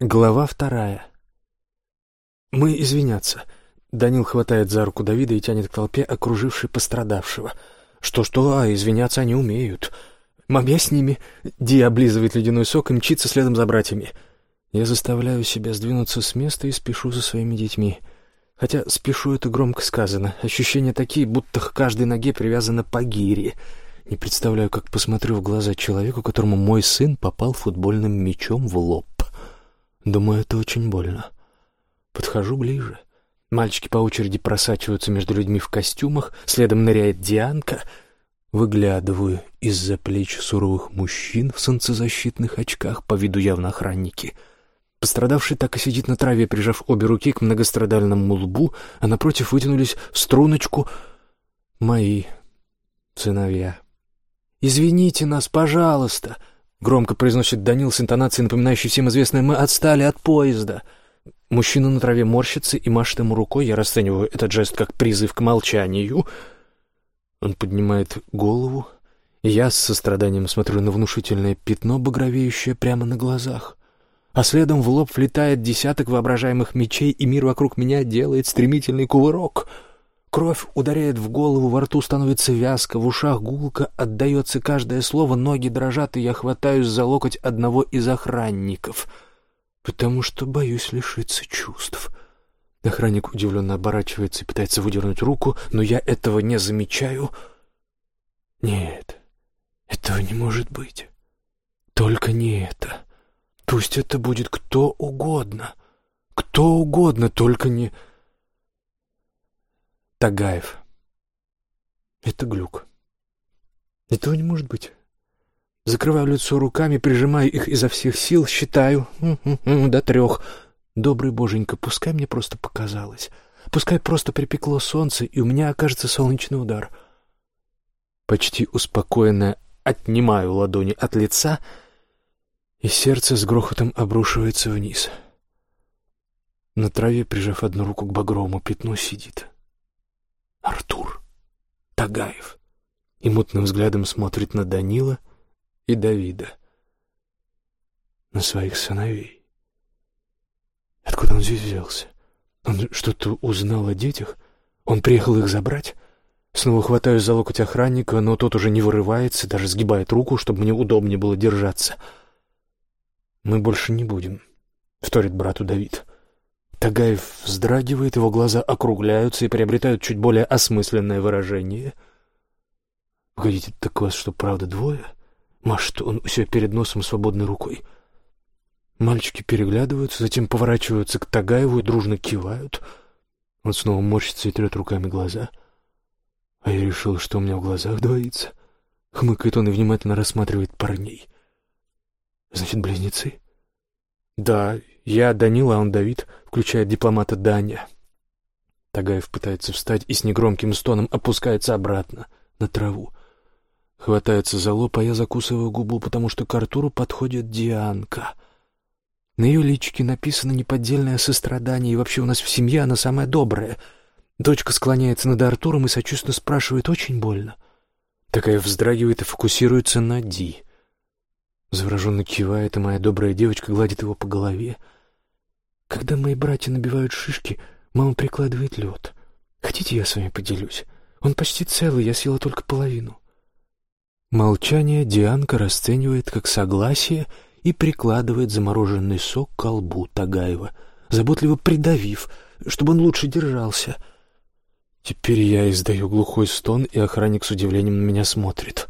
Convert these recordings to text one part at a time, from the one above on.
Глава вторая. Мы извиняться. Данил хватает за руку Давида и тянет к толпе, окружившей пострадавшего. Что-что, а извиняться они умеют. Мам, я с ними. Ди облизывает ледяной сок и мчится следом за братьями. Я заставляю себя сдвинуться с места и спешу за своими детьми. Хотя спешу это громко сказано. Ощущения такие, будто к каждой ноге привязана по гире. Не представляю, как посмотрю в глаза человеку, которому мой сын попал футбольным мячом в лоб. Думаю, это очень больно. Подхожу ближе. Мальчики по очереди просачиваются между людьми в костюмах, следом ныряет Дианка. Выглядываю из-за плеч суровых мужчин в солнцезащитных очках, по виду явно охранники. Пострадавший так и сидит на траве, прижав обе руки к многострадальному лбу, а напротив вытянулись в струночку мои сыновья. «Извините нас, пожалуйста!» Громко произносит Данил с интонацией, напоминающей всем известное «Мы отстали от поезда». Мужчина на траве морщится и машет ему рукой. Я расцениваю этот жест как призыв к молчанию. Он поднимает голову, я с состраданием смотрю на внушительное пятно, багровеющее прямо на глазах. А следом в лоб влетает десяток воображаемых мечей, и мир вокруг меня делает стремительный кувырок — Кровь ударяет в голову, во рту становится вязко, в ушах гулко, отдается каждое слово, ноги дрожат, и я хватаюсь за локоть одного из охранников, потому что боюсь лишиться чувств. Охранник удивленно оборачивается и пытается выдернуть руку, но я этого не замечаю. Нет, этого не может быть. Только не это. Пусть это будет кто угодно. Кто угодно, только не... Тагаев. Это глюк. Этого не может быть. Закрываю лицо руками, прижимаю их изо всех сил, считаю до трех. Добрый боженька, пускай мне просто показалось. Пускай просто припекло солнце, и у меня окажется солнечный удар. Почти успокоенно отнимаю ладони от лица, и сердце с грохотом обрушивается вниз. На траве, прижав одну руку к багровому пятну, сидит. Артур Тагаев и мутным взглядом смотрит на Данила и Давида, на своих сыновей. Откуда он здесь взялся? Он что-то узнал о детях? Он приехал их забрать? Снова хватаюсь за локоть охранника, но тот уже не вырывается, даже сгибает руку, чтобы мне удобнее было держаться. «Мы больше не будем», — вторит брату Давид. Тагаев вздрагивает, его глаза округляются и приобретают чуть более осмысленное выражение. «Погодите, так вас что, правда двое?» Машет он у себя перед носом свободной рукой. Мальчики переглядываются, затем поворачиваются к Тагаеву и дружно кивают. Он снова морщится и трет руками глаза. А я решил, что у меня в глазах двоится. Хмыкает он и внимательно рассматривает парней. «Значит, близнецы?» «Да, я Данил, а он Давид», — включает дипломата Даня. Тагаев пытается встать и с негромким стоном опускается обратно, на траву. Хватается за лоб, а я закусываю губу, потому что к Артуру подходит Дианка. На ее личике написано неподдельное сострадание, и вообще у нас в семье она самая добрая. Дочка склоняется над Артуром и сочувственно спрашивает «очень больно?». Такая вздрагивает и фокусируется на Ди. Завороженно кивает, и моя добрая девочка гладит его по голове — когда мои братья набивают шишки, мама прикладывает лед. Хотите, я с вами поделюсь? Он почти целый, я съела только половину. Молчание Дианка расценивает как согласие и прикладывает замороженный сок к колбу Тагаева, заботливо придавив, чтобы он лучше держался. Теперь я издаю глухой стон, и охранник с удивлением на меня смотрит.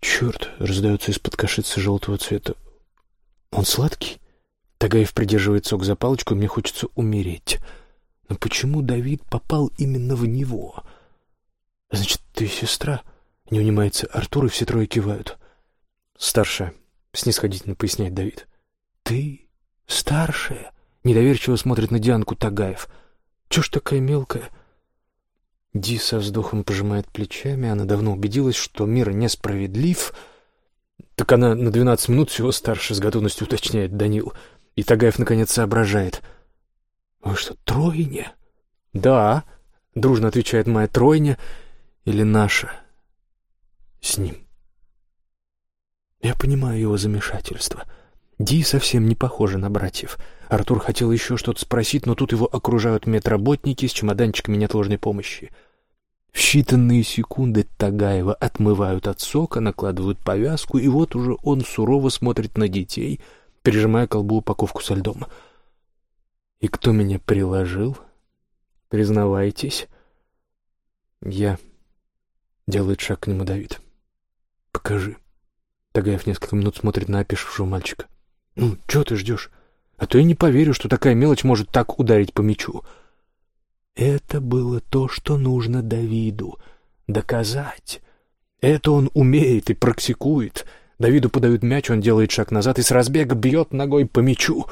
Черт, раздается из-под кашицы желтого цвета. Он сладкий? Тагаев придерживает сок за палочку, мне хочется умереть. Но почему Давид попал именно в него? Значит, ты сестра? Не унимается Артур, и все трое кивают. Старшая, снисходительно поясняет Давид. Ты старшая? Недоверчиво смотрит на Дианку Тагаев. Чего ж такая мелкая? Ди со вздохом пожимает плечами, она давно убедилась, что мир несправедлив. Так она на двенадцать минут всего старше, с готовностью уточняет Данил. И Тагаев наконец соображает. «Вы что, тройня?» «Да», — дружно отвечает моя тройня или наша. С ним. Я понимаю его замешательство. Ди совсем не похожа на братьев. Артур хотел еще что-то спросить, но тут его окружают медработники с чемоданчиками неотложной помощи. В считанные секунды Тагаева отмывают от сока, накладывают повязку, и вот уже он сурово смотрит на детей, прижимая к колбу упаковку со льдом. «И кто меня приложил? Признавайтесь». «Я...» — делает шаг к нему Давид. «Покажи». Тагаев несколько минут смотрит на опешившего мальчика. «Ну, чего ты ждешь? А то я не поверю, что такая мелочь может так ударить по мячу». Это было то, что нужно Давиду. Доказать. Это он умеет и практикует. Давиду подают мяч, он делает шаг назад и с разбега бьет ногой по мячу.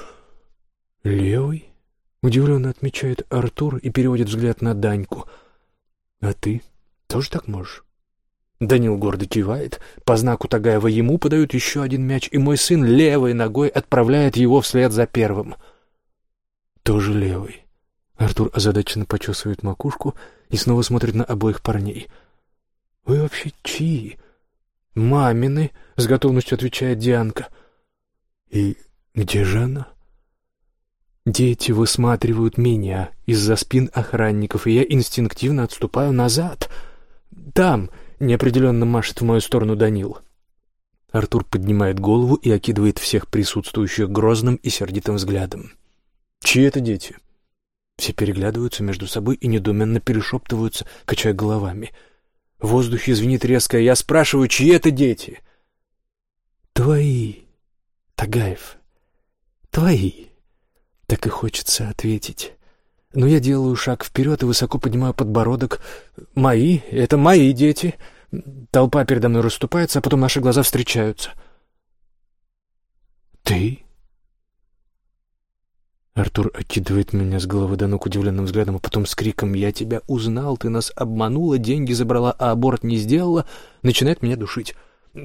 «Левый?» — удивленно отмечает Артур и переводит взгляд на Даньку. «А ты тоже так можешь?» Данил гордо кивает. По знаку Тагаева ему подают еще один мяч, и мой сын левой ногой отправляет его вслед за первым. Тоже левый. Артур озадаченно почесывает макушку и снова смотрит на обоих парней. «Вы вообще чьи?» «Мамины», — с готовностью отвечает Дианка. «И где же она?» Дети высматривают меня из-за спин охранников, и я инстинктивно отступаю назад. «Там!» неопределенно машет в мою сторону Данил. Артур поднимает голову и окидывает всех присутствующих грозным и сердитым взглядом. «Чьи это дети?» Все переглядываются между собой и недуменно перешептываются, качая головами. В воздухе звенит резко «Я спрашиваю, чьи это дети?» «Твои, Тагаев, твои!» Так и хочется ответить. Но я делаю шаг вперед и высоко поднимаю подбородок. «Мои? Это мои дети!» Толпа передо мной расступается, а потом наши глаза встречаются. «Ты?» Артур окидывает меня с головы до ног удивленным взглядом, а потом с криком «Я тебя узнал, ты нас обманула, деньги забрала, а аборт не сделала», начинает меня душить.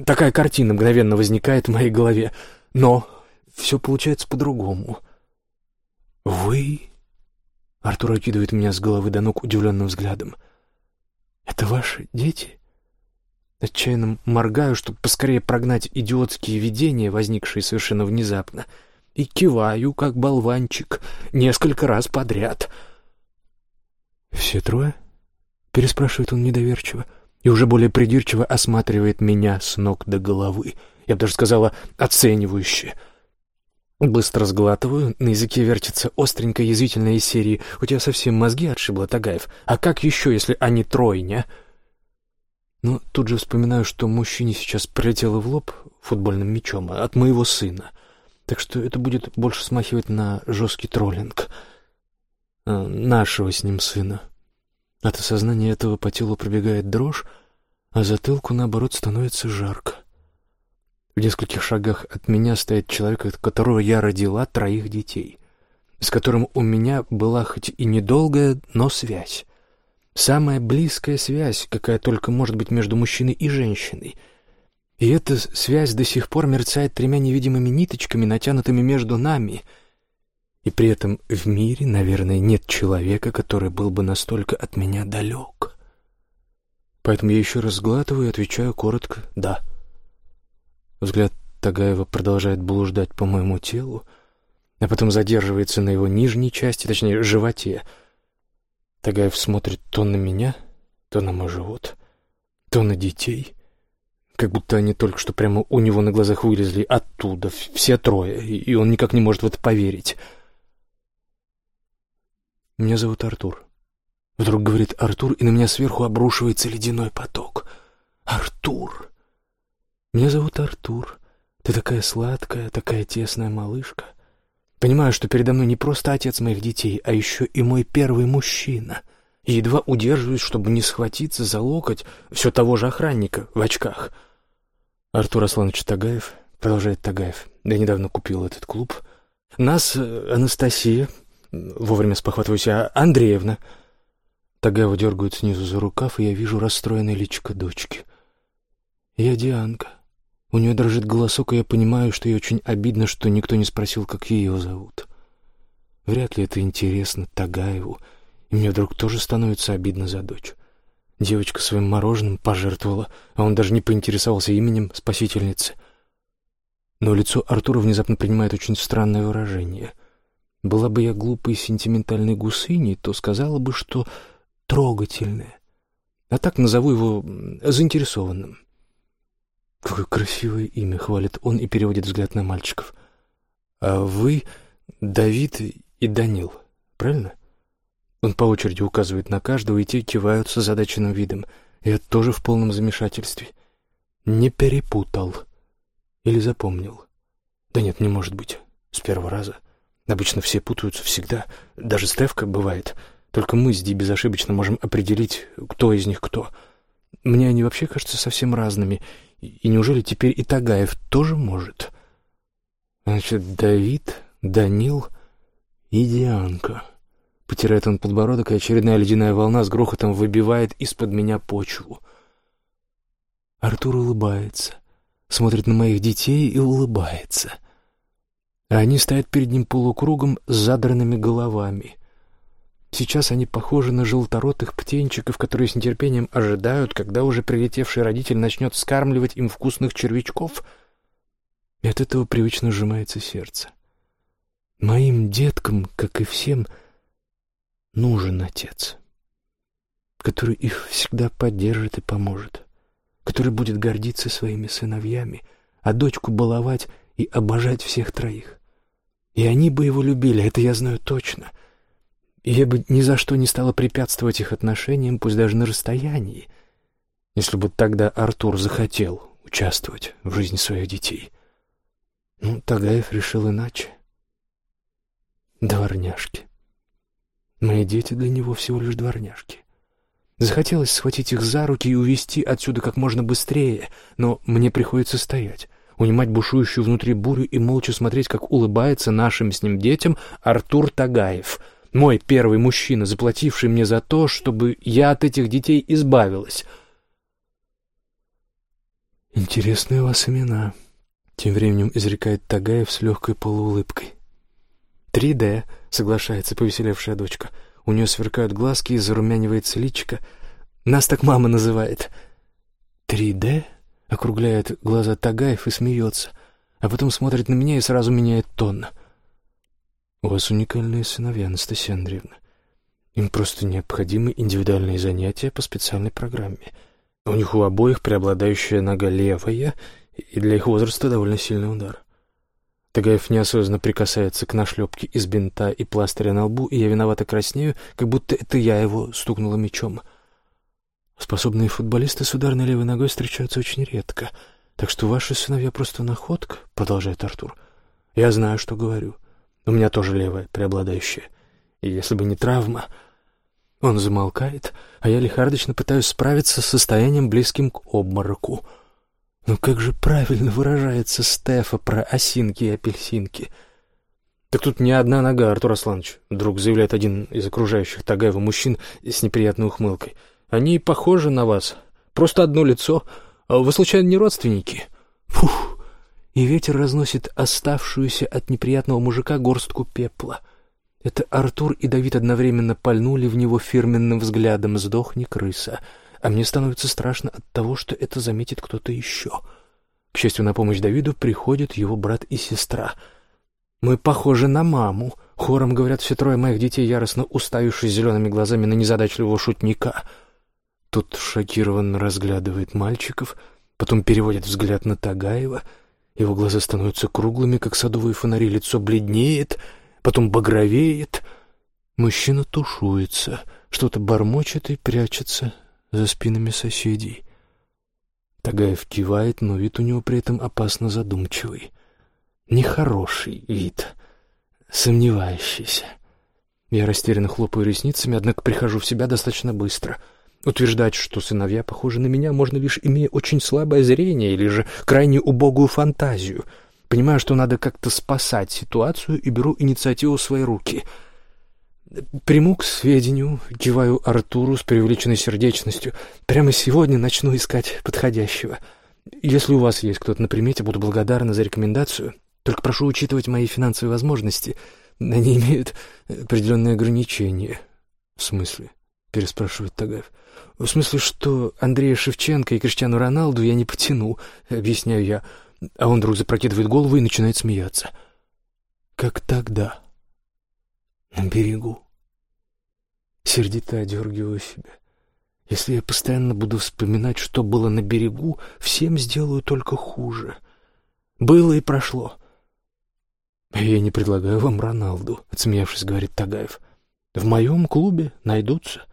Такая картина мгновенно возникает в моей голове. Но все получается по-другому. «Вы Артур окидывает меня с головы до ног удивленным взглядом. «Это ваши дети?» Отчаянно моргаю, чтобы поскорее прогнать идиотские видения, возникшие совершенно внезапно, и киваю, как болванчик, несколько раз подряд. «Все трое?» — переспрашивает он недоверчиво и уже более придирчиво осматривает меня с ног до головы. Я бы даже сказала, оценивающе — Быстро сглатываю, на языке вертится остренькая язвительная из серии «У тебя совсем мозги отшибло, Тагаев. А как еще, если они тройня?» Но тут же вспоминаю, что мужчине сейчас прилетело в лоб футбольным мячом от моего сына. Так что это будет больше смахивать на жесткий троллинг. А, нашего с ним сына. От осознания этого по телу пробегает дрожь, а затылку, наоборот, становится жарко. В нескольких шагах от меня стоит человек, от которого я родила троих детей, с которым у меня была хоть и недолгая, но связь. Самая близкая связь, какая только может быть между мужчиной и женщиной. И эта связь до сих пор мерцает тремя невидимыми ниточками, натянутыми между нами. И при этом в мире, наверное, нет человека, который был бы настолько от меня далек. Поэтому я еще раз сглатываю и отвечаю коротко «да». Взгляд Тагаева продолжает блуждать по моему телу, а потом задерживается на его нижней части, точнее, животе. Тагаев смотрит то на меня, то на мой живот, то на детей, как будто они только что прямо у него на глазах вылезли оттуда, все трое, и он никак не может в это поверить. «Меня зовут Артур». Вдруг говорит Артур, и на меня сверху обрушивается ледяной поток. «Артур!» Меня зовут Артур. Ты такая сладкая, такая тесная малышка. Понимаю, что передо мной не просто отец моих детей, а еще и мой первый мужчина. И едва удерживаюсь, чтобы не схватиться за локоть все того же охранника в очках. Артур Асланович Тагаев, продолжает Тагаев, я недавно купил этот клуб. Нас э, Анастасия, вовремя спохватываюсь, а Андреевна. Тагаева дергают снизу за рукав, и я вижу расстроенное личико дочки. Я Дианка. У нее дрожит голосок, и я понимаю, что ей очень обидно, что никто не спросил, как ее зовут. Вряд ли это интересно Тагаеву, мне вдруг тоже становится обидно за дочь. Девочка своим мороженым пожертвовала, а он даже не поинтересовался именем спасительницы. Но лицо Артура внезапно принимает очень странное выражение. Была бы я глупой сентиментальной гусыней, то сказала бы, что трогательное. А так назову его заинтересованным. Какое красивое имя, хвалит он и переводит взгляд на мальчиков. А вы Давид и Данил, правильно? Он по очереди указывает на каждого, и те кивают с озадаченным видом. Я тоже в полном замешательстве. Не перепутал. Или запомнил. Да нет, не может быть. С первого раза. Обычно все путаются всегда. Даже Стевка бывает. Только мы с Ди безошибочно можем определить, кто из них кто. Мне они вообще кажутся совсем разными. И неужели теперь и Тагаев тоже может? Значит, Давид, Данил и Дианка. Потирает он подбородок, и очередная ледяная волна с грохотом выбивает из-под меня почву. Артур улыбается, смотрит на моих детей и улыбается. А они стоят перед ним полукругом с задранными головами. Сейчас они похожи на желторотых птенчиков, которые с нетерпением ожидают, когда уже прилетевший родитель начнет скармливать им вкусных червячков. И от этого привычно сжимается сердце. Моим деткам, как и всем, нужен отец, который их всегда поддержит и поможет, который будет гордиться своими сыновьями, а дочку баловать и обожать всех троих. И они бы его любили, это я знаю точно — и я бы ни за что не стала препятствовать их отношениям, пусть даже на расстоянии, если бы тогда Артур захотел участвовать в жизни своих детей. Ну, Тагаев решил иначе. Дворняжки. Мои дети для него всего лишь дворняжки. Захотелось схватить их за руки и увести отсюда как можно быстрее, но мне приходится стоять, унимать бушующую внутри бурю и молча смотреть, как улыбается нашим с ним детям Артур Тагаев — мой первый мужчина, заплативший мне за то, чтобы я от этих детей избавилась. «Интересные у вас имена», — тем временем изрекает Тагаев с легкой полуулыбкой. «Три Д», — соглашается повеселевшая дочка. У нее сверкают глазки и зарумянивается личико. «Нас так мама называет». «Три Д?» — округляет глаза Тагаев и смеется, а потом смотрит на меня и сразу меняет тон — у вас уникальные сыновья, Анастасия Андреевна. Им просто необходимы индивидуальные занятия по специальной программе. У них у обоих преобладающая нога левая, и для их возраста довольно сильный удар. Тагаев неосознанно прикасается к нашлепке из бинта и пластыря на лбу, и я виновато краснею, как будто это я его стукнула мечом. Способные футболисты с ударной левой ногой встречаются очень редко, так что ваши сыновья просто находка, — продолжает Артур. Я знаю, что говорю. У меня тоже левая, преобладающая. И если бы не травма... Он замолкает, а я лихорадочно пытаюсь справиться с состоянием, близким к обмороку. Но как же правильно выражается Стефа про осинки и апельсинки? Так тут не одна нога, Артур Асланович, вдруг заявляет один из окружающих Тагаева мужчин с неприятной ухмылкой. Они похожи на вас, просто одно лицо. А вы, случайно, не родственники? Фух! и ветер разносит оставшуюся от неприятного мужика горстку пепла. Это Артур и Давид одновременно пальнули в него фирменным взглядом «Сдохни, крыса!» А мне становится страшно от того, что это заметит кто-то еще. К счастью, на помощь Давиду приходят его брат и сестра. «Мы похожи на маму», — хором говорят все трое моих детей, яростно уставившись зелеными глазами на незадачливого шутника. Тут шокированно разглядывает мальчиков, потом переводит взгляд на Тагаева — его глаза становятся круглыми, как садовые фонари, лицо бледнеет, потом багровеет. Мужчина тушуется, что-то бормочет и прячется за спинами соседей. Тагаев кивает, но вид у него при этом опасно задумчивый. Нехороший вид, сомневающийся. Я растерянно хлопаю ресницами, однако прихожу в себя достаточно быстро — Утверждать, что сыновья похожи на меня, можно лишь имея очень слабое зрение или же крайне убогую фантазию. Понимаю, что надо как-то спасать ситуацию и беру инициативу в свои руки. Приму к сведению, киваю Артуру с преувеличенной сердечностью. Прямо сегодня начну искать подходящего. Если у вас есть кто-то на примете, буду благодарна за рекомендацию. Только прошу учитывать мои финансовые возможности. Они имеют определенные ограничения. В смысле? переспрашивает Тагаев. В смысле, что Андрея Шевченко и Криштиану Роналду я не потяну, объясняю я. А он вдруг запрокидывает голову и начинает смеяться. Как тогда, на берегу. Сердито одергиваю себя. Если я постоянно буду вспоминать, что было на берегу, всем сделаю только хуже. Было и прошло. «Я не предлагаю вам Роналду», — отсмеявшись, говорит Тагаев. «В моем клубе найдутся».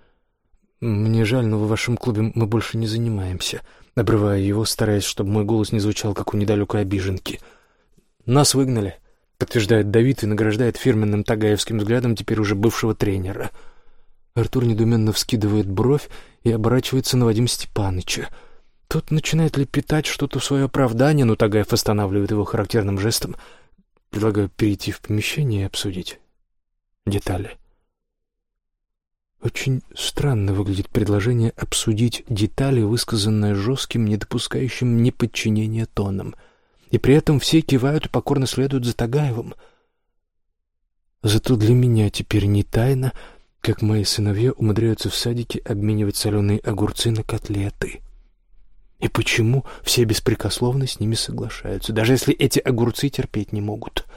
«Мне жаль, но в вашем клубе мы больше не занимаемся», — обрывая его, стараясь, чтобы мой голос не звучал, как у недалекой обиженки. «Нас выгнали», — подтверждает Давид и награждает фирменным тагаевским взглядом теперь уже бывшего тренера. Артур недуменно вскидывает бровь и оборачивается на Вадима Степаныча. Тот начинает лепетать что-то в свое оправдание, но Тагаев останавливает его характерным жестом. Предлагаю перейти в помещение и обсудить детали. Очень странно выглядит предложение обсудить детали, высказанное жестким, не допускающим неподчинения тоном. И при этом все кивают и покорно следуют за Тагаевым. Зато для меня теперь не тайна, как мои сыновья умудряются в садике обменивать соленые огурцы на котлеты. И почему все беспрекословно с ними соглашаются, даже если эти огурцы терпеть не могут —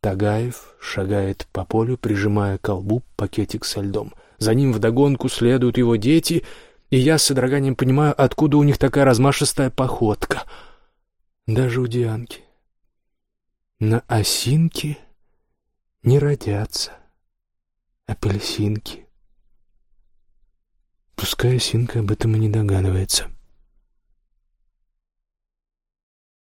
Тагаев шагает по полю, прижимая к колбу пакетик со льдом. За ним вдогонку следуют его дети, и я с содроганием понимаю, откуда у них такая размашистая походка. Даже у Дианки. На осинке не родятся апельсинки. Пускай осинка об этом и не догадывается. —